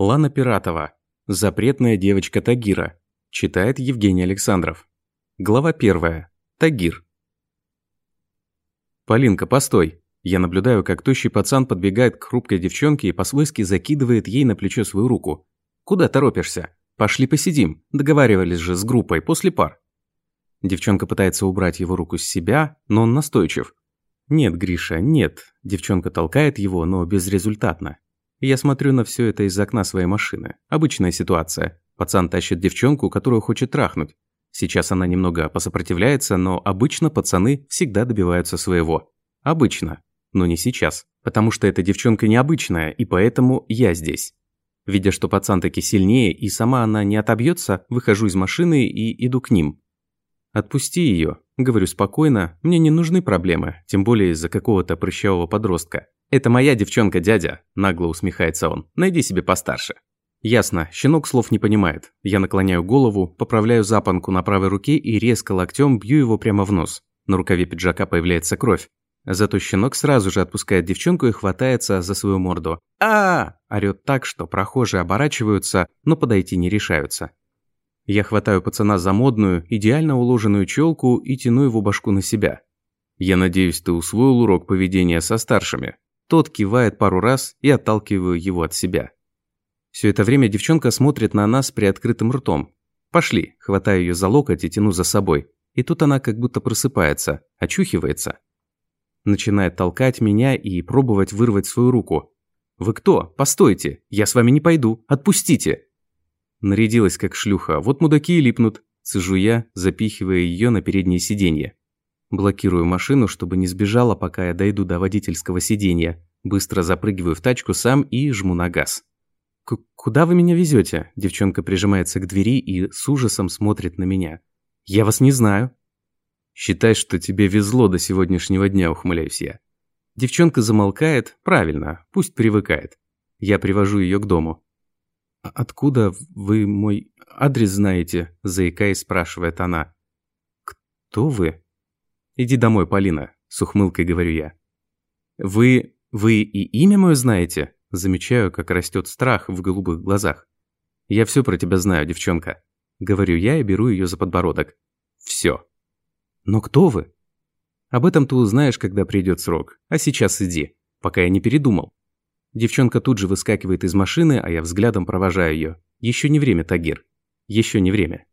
Лана Пиратова. Запретная девочка Тагира. Читает Евгений Александров. Глава первая. Тагир. «Полинка, постой!» Я наблюдаю, как тощий пацан подбегает к хрупкой девчонке и по-свойски закидывает ей на плечо свою руку. «Куда торопишься? Пошли посидим. Договаривались же с группой после пар». Девчонка пытается убрать его руку с себя, но он настойчив. «Нет, Гриша, нет». Девчонка толкает его, но безрезультатно. Я смотрю на все это из окна своей машины. Обычная ситуация. Пацан тащит девчонку, которую хочет трахнуть. Сейчас она немного посопротивляется, но обычно пацаны всегда добиваются своего. Обычно. Но не сейчас. Потому что эта девчонка необычная, и поэтому я здесь. Видя, что пацан таки сильнее, и сама она не отобьется, выхожу из машины и иду к ним. «Отпусти ее», – говорю спокойно, мне не нужны проблемы, тем более из-за какого-то прыщавого подростка. «Это моя девчонка, дядя», – нагло усмехается он. «Найди себе постарше». Ясно, щенок слов не понимает. Я наклоняю голову, поправляю запонку на правой руке и резко локтем бью его прямо в нос. На рукаве пиджака появляется кровь. Зато щенок сразу же отпускает девчонку и хватается за свою морду. а, орёт так, что прохожие оборачиваются, но подойти не решаются. Я хватаю пацана за модную, идеально уложенную челку и тяну его башку на себя. «Я надеюсь, ты усвоил урок поведения со старшими». Тот кивает пару раз и отталкиваю его от себя. Все это время девчонка смотрит на нас при открытым ртом. «Пошли», хватаю ее за локоть и тяну за собой. И тут она как будто просыпается, очухивается. Начинает толкать меня и пробовать вырвать свою руку. «Вы кто? Постойте! Я с вами не пойду! Отпустите!» Нарядилась как шлюха, вот мудаки и липнут. Сижу я, запихивая ее на переднее сиденье. Блокирую машину, чтобы не сбежала, пока я дойду до водительского сиденья. Быстро запрыгиваю в тачку сам и жму на газ. «Куда вы меня везете? Девчонка прижимается к двери и с ужасом смотрит на меня. «Я вас не знаю». «Считай, что тебе везло до сегодняшнего дня», – ухмыляюсь я. Девчонка замолкает, правильно, пусть привыкает. Я привожу ее к дому. «А «Откуда вы мой адрес знаете?» – заикаясь, спрашивает она. «Кто вы?» «Иди домой, Полина», – с ухмылкой говорю я. «Вы... вы и имя мое знаете?» Замечаю, как растет страх в голубых глазах. «Я все про тебя знаю, девчонка», – говорю я и беру ее за подбородок. «Все». «Но кто вы?» «Об этом ты узнаешь, когда придет срок. А сейчас иди, пока я не передумал». Девчонка тут же выскакивает из машины, а я взглядом провожаю ее. Еще не время, Тагир. Еще не время.